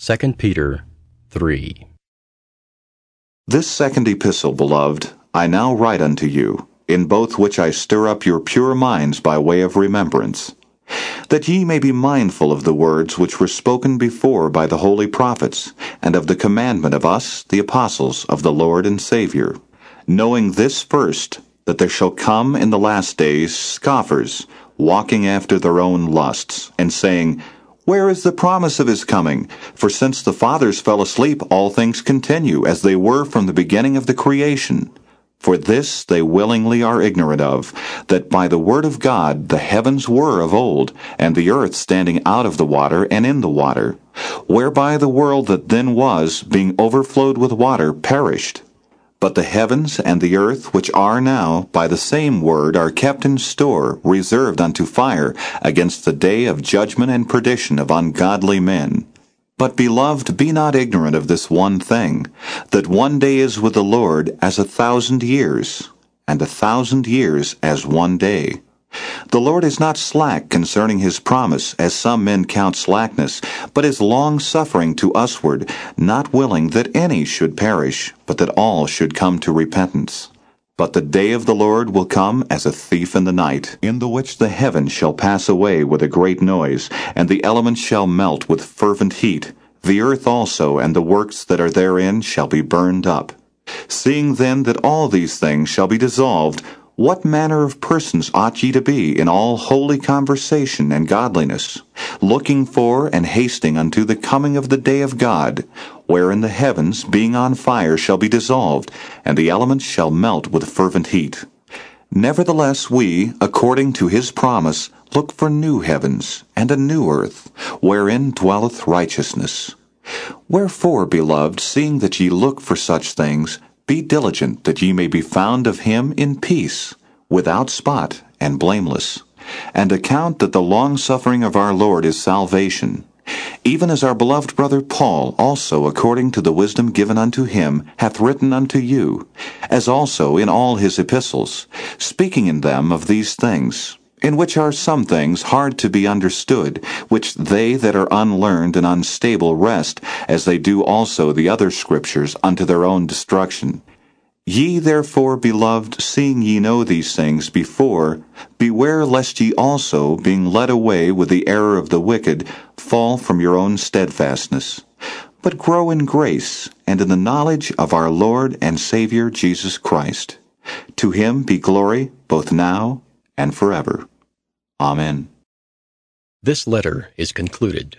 2 Peter 3. This second epistle, beloved, I now write unto you, in both which I stir up your pure minds by way of remembrance, that ye may be mindful of the words which were spoken before by the holy prophets, and of the commandment of us, the apostles of the Lord and Saviour, knowing this first, that there shall come in the last days scoffers, walking after their own lusts, and saying, where is the promise of his coming? For since the fathers fell asleep, all things continue as they were from the beginning of the creation. For this they willingly are ignorant of, that by the word of God the heavens were of old, and the earth standing out of the water and in the water, whereby the world that then was, being overflowed with water, perished. But the heavens and the earth which are now, by the same word, are kept in store, reserved unto fire, against the day of judgment and perdition of ungodly men. But, beloved, be not ignorant of this one thing, that one day is with the Lord as a thousand years, and a thousand years as one day. The Lord is not slack concerning his promise, as some men count slackness, but is longsuffering to usward, not willing that any should perish, but that all should come to repentance. But the day of the Lord will come as a thief in the night, in the which the heavens shall pass away with a great noise, and the elements shall melt with fervent heat. The earth also and the works that are therein shall be burned up. Seeing then that all these things shall be dissolved, what manner of persons ought ye to be in all holy conversation and godliness, looking for and hasting unto the coming of the day of God, wherein the heavens, being on fire, shall be dissolved, and the elements shall melt with fervent heat? Nevertheless, we, according to his promise, look for new heavens and a new earth, wherein dwelleth righteousness. Wherefore, beloved, seeing that ye look for such things, be diligent that ye may be found of him in peace, without spot, and blameless. And account that the longsuffering of our Lord is salvation, even as our beloved brother Paul also according to the wisdom given unto him hath written unto you, as also in all his epistles, speaking in them of these things in which are some things hard to be understood, which they that are unlearned and unstable wrest, as they do also the other scriptures, unto their own destruction. Ye therefore, beloved, seeing ye know these things before, beware lest ye also, being led away with the error of the wicked, fall from your own steadfastness. But grow in grace, and in the knowledge of our Lord and Saviour Jesus Christ. To him be glory, both now and forever. Amen. This letter is concluded.